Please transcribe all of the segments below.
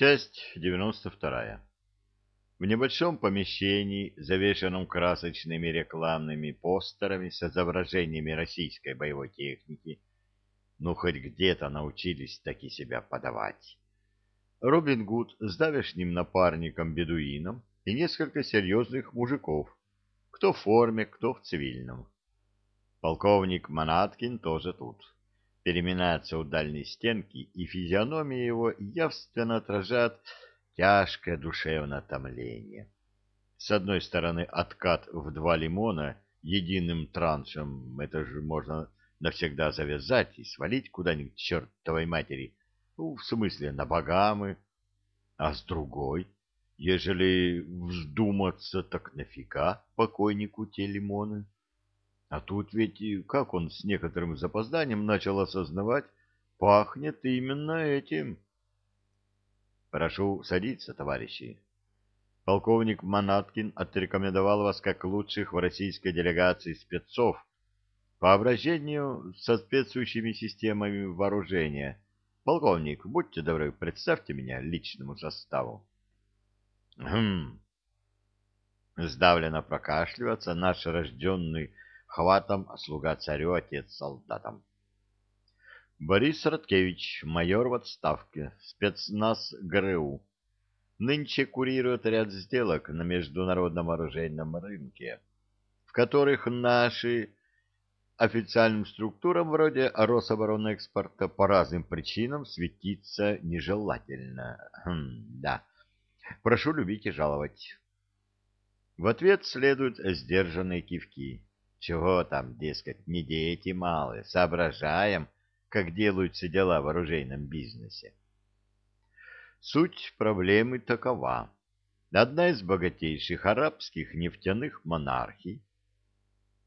Часть 92. В небольшом помещении, завешенном красочными рекламными постерами с изображениями российской боевой техники, ну, хоть где-то научились таки себя подавать. Робин Гуд с давешним напарником-бедуином и несколько серьезных мужиков, кто в форме, кто в цивильном. Полковник Манаткин тоже тут переминается у дальней стенки, и физиономия его явственно отражает тяжкое душевное томление. С одной стороны, откат в два лимона единым траншем, это же можно навсегда завязать и свалить куда-нибудь чертовой матери, ну, в смысле, на богамы, а с другой, ежели вздуматься, так нафига покойнику те лимоны? А тут ведь, как он с некоторым запозданием начал осознавать, пахнет именно этим. Прошу садиться, товарищи. Полковник Манаткин отрекомендовал вас как лучших в российской делегации спецов по обращению со соответствующими системами вооружения. Полковник, будьте добры, представьте меня личному составу. Хм. Сдавленно прокашливаться наш рожденный хватом слуга царю, отец солдатам. Борис Роткевич, майор в отставке, спецназ ГРУ. Нынче курирует ряд сделок на международном оружейном рынке, в которых наши официальным структурам вроде Рособоронэкспорта по разным причинам светиться нежелательно. Хм, да. Прошу любить и жаловать. В ответ следуют сдержанные кивки. Чего там, дескать, не дети малые, соображаем, как делаются дела в оружейном бизнесе. Суть проблемы такова. Одна из богатейших арабских нефтяных монархий,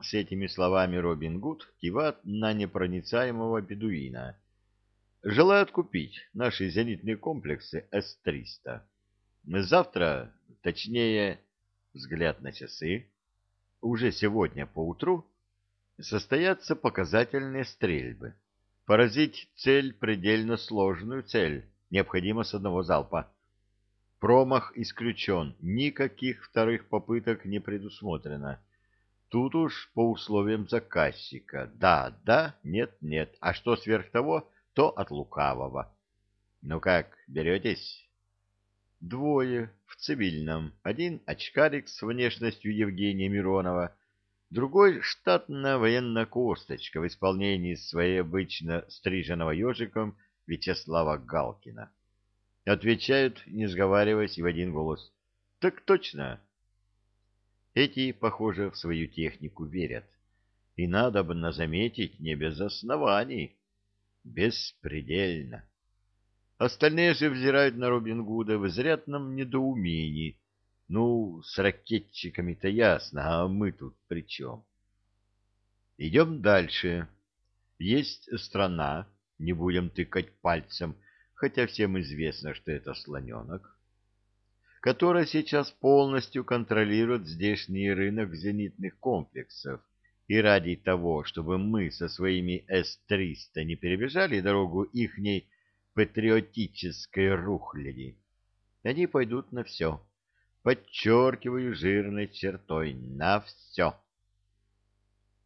с этими словами Робин Гуд кивает на непроницаемого бедуина, желает купить наши зенитные комплексы С-300. Завтра, точнее, взгляд на часы, уже сегодня поутру состоятся показательные стрельбы. Поразить цель предельно сложную цель, необходимо с одного залпа. Промах исключен, никаких вторых попыток не предусмотрено. Тут уж по условиям заказчика. Да, да, нет, нет. А что сверх того, то от лукавого. Ну как, беретесь? Двое в цивильном. Один очкарик с внешностью Евгения Миронова, другой штатная военная косточка в исполнении своей обычно стриженного ежиком Вячеслава Галкина. Отвечают, не сговариваясь, в один голос. Так точно. Эти, похоже, в свою технику верят. И надо бы заметить не без оснований. Беспредельно. Остальные же взирают на Робин Гуда в изрядном недоумении. Ну, с ракетчиками-то ясно, а мы тут при чем? Идем дальше. Есть страна, не будем тыкать пальцем, хотя всем известно, что это слоненок, которая сейчас полностью контролирует здешний рынок зенитных комплексов. И ради того, чтобы мы со своими С-300 не перебежали дорогу ихней патриотической рухляди. Они пойдут на все. Подчеркиваю жирной чертой на все.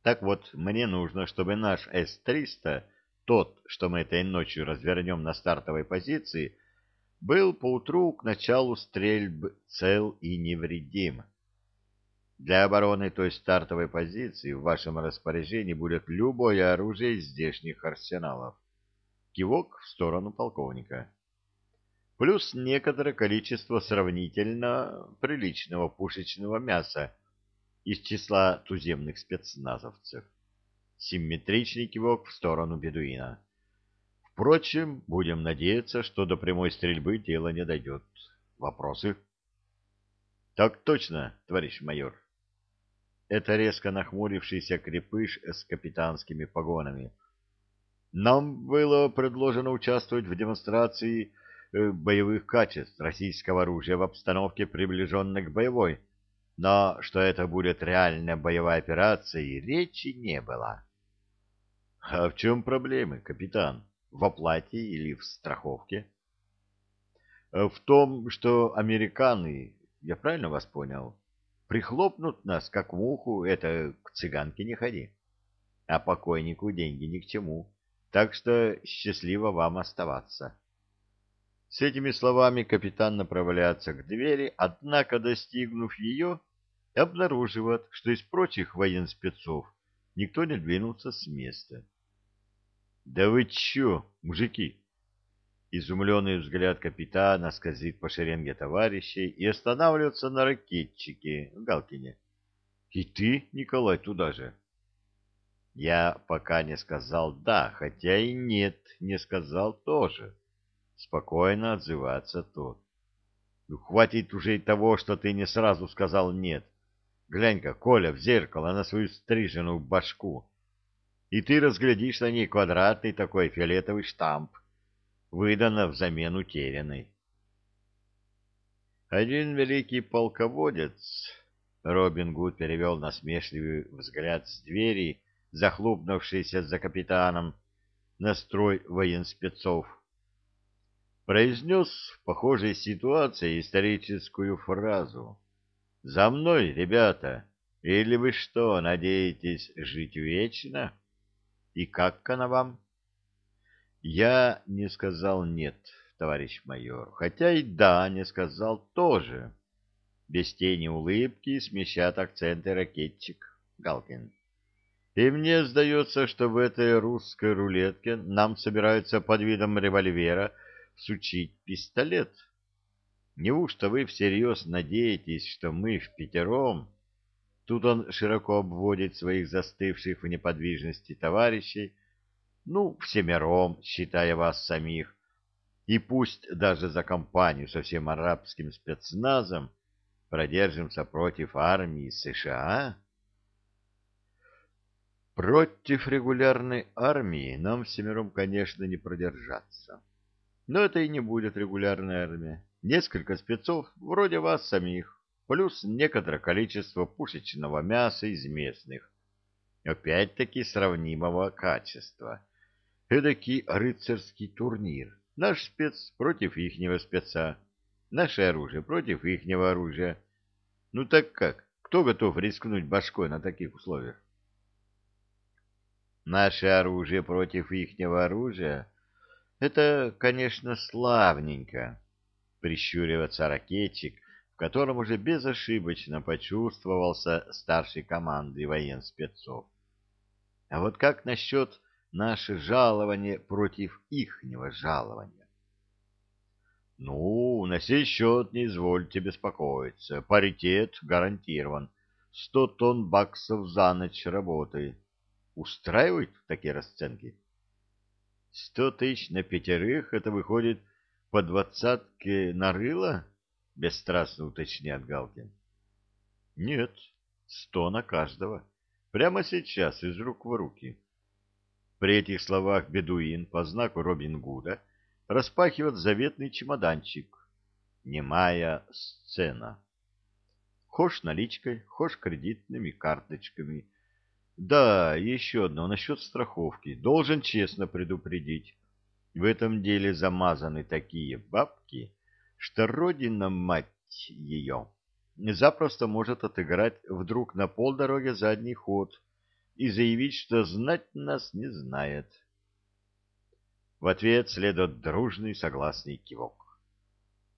Так вот, мне нужно, чтобы наш С-300, тот, что мы этой ночью развернем на стартовой позиции, был поутру к началу стрельб цел и невредим. Для обороны той стартовой позиции в вашем распоряжении будет любое оружие из здешних арсеналов. Кивок в сторону полковника. Плюс некоторое количество сравнительно приличного пушечного мяса из числа туземных спецназовцев. Симметричный кивок в сторону бедуина. Впрочем, будем надеяться, что до прямой стрельбы дело не дойдет. Вопросы? Так точно, товарищ майор. Это резко нахмурившийся крепыш с капитанскими погонами — нам было предложено участвовать в демонстрации э, боевых качеств российского оружия в обстановке, приближенной к боевой, но что это будет реальная боевая операция, и речи не было. А в чем проблемы, капитан? В оплате или в страховке? в том, что американы, я правильно вас понял, прихлопнут нас, как муху, это к цыганке не ходи. А покойнику деньги ни к чему, так что счастливо вам оставаться. С этими словами капитан направляется к двери, однако, достигнув ее, обнаруживает, что из прочих военспецов никто не двинулся с места. — Да вы чё, мужики? Изумленный взгляд капитана скользит по шеренге товарищей и останавливается на ракетчике Галкине. — И ты, Николай, туда же? Я пока не сказал «да», хотя и «нет», не сказал тоже. Спокойно отзываться тот. Ну, хватит уже и того, что ты не сразу сказал «нет». Глянь-ка, Коля, в зеркало на свою стриженную башку. И ты разглядишь на ней квадратный такой фиолетовый штамп, выдано взамен утерянной. Один великий полководец, Робин Гуд перевел насмешливый взгляд с двери, захлопнувшийся за капитаном, на строй военспецов, произнес в похожей ситуации историческую фразу «За мной, ребята! Или вы что, надеетесь жить вечно? И как она вам?» Я не сказал «нет», товарищ майор, хотя и «да» не сказал тоже. Без тени улыбки смещает акценты ракетчик Галкин. И мне сдается, что в этой русской рулетке нам собираются под видом револьвера сучить пистолет. Неужто вы всерьез надеетесь, что мы в пятером... Тут он широко обводит своих застывших в неподвижности товарищей, ну, всемиром, считая вас самих, и пусть даже за компанию со всем арабским спецназом продержимся против армии США... Против регулярной армии нам всемиром, конечно, не продержаться. Но это и не будет регулярная армия. Несколько спецов, вроде вас самих, плюс некоторое количество пушечного мяса из местных. Опять-таки сравнимого качества. Эдакий рыцарский турнир. Наш спец против ихнего спеца. Наше оружие против ихнего оружия. Ну так как? Кто готов рискнуть башкой на таких условиях? Наше оружие против ихнего оружия — это, конечно, славненько, прищуриваться ракетчик, в котором уже безошибочно почувствовался старший команды военспецов. А вот как насчет наше жалование против ихнего жалования? Ну, на сей счет не извольте беспокоиться. Паритет гарантирован. Сто тонн баксов за ночь работы устраивают такие расценки? Сто тысяч на пятерых — это выходит по двадцатке на рыло? — бесстрастно уточняет Галкин. — Нет, сто на каждого. Прямо сейчас, из рук в руки. При этих словах бедуин по знаку Робин Гуда распахивает заветный чемоданчик. Немая сцена. Хошь наличкой, хошь кредитными карточками — да, еще одно насчет страховки. Должен честно предупредить. В этом деле замазаны такие бабки, что родина, мать ее, запросто может отыграть вдруг на полдороге задний ход и заявить, что знать нас не знает. В ответ следует дружный согласный кивок.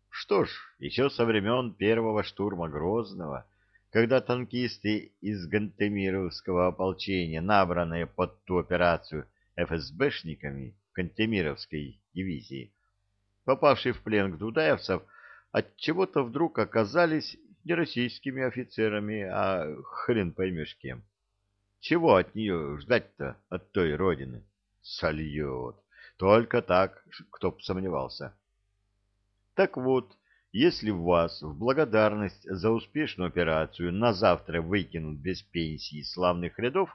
Что ж, еще со времен первого штурма Грозного когда танкисты из Гантемировского ополчения, набранные под ту операцию ФСБшниками Кантемировской дивизии, попавшие в плен к дудаевцев, от чего-то вдруг оказались не российскими офицерами, а хрен поймешь кем. Чего от нее ждать-то, от той родины? Сольет. Только так, кто б сомневался. Так вот, если вас в благодарность за успешную операцию на завтра выкинут без пенсии славных рядов,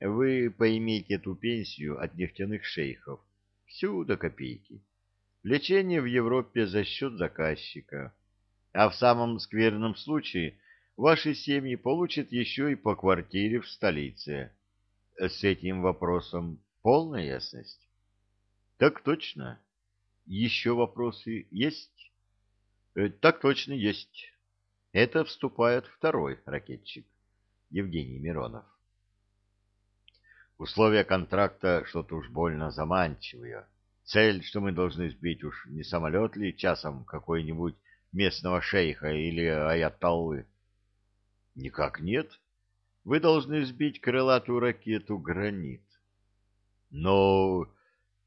вы поймите эту пенсию от нефтяных шейхов, всю до копейки. Лечение в Европе за счет заказчика. А в самом скверном случае ваши семьи получат еще и по квартире в столице. С этим вопросом полная ясность? Так точно. еще вопросы есть? Так точно есть. Это вступает второй ракетчик, Евгений Миронов. Условия контракта что-то уж больно заманчивые. Цель, что мы должны сбить уж не самолет ли часом какой-нибудь местного шейха или аятоллы? Никак нет. Вы должны сбить крылатую ракету «Гранит». Но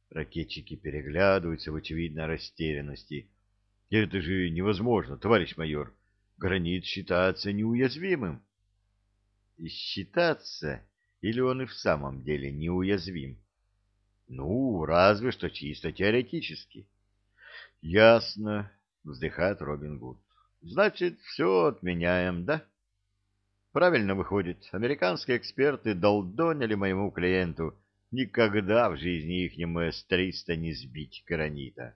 ракетчики переглядываются в очевидной растерянности. Это же невозможно, товарищ майор. Гранит считается неуязвимым. Считаться или он и в самом деле неуязвим? Ну, разве что чисто теоретически. Ясно, вздыхает Робин Гуд. Значит, все отменяем, да? Правильно выходит, американские эксперты долдонили моему клиенту никогда в жизни ихнему С-300 не сбить гранита.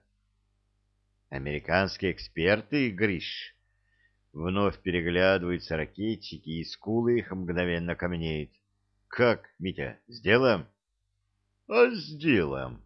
Американские эксперты, Гриш, вновь переглядываются ракетчики, и скулы их мгновенно каменеют. Как, Митя, сделаем? А сделаем.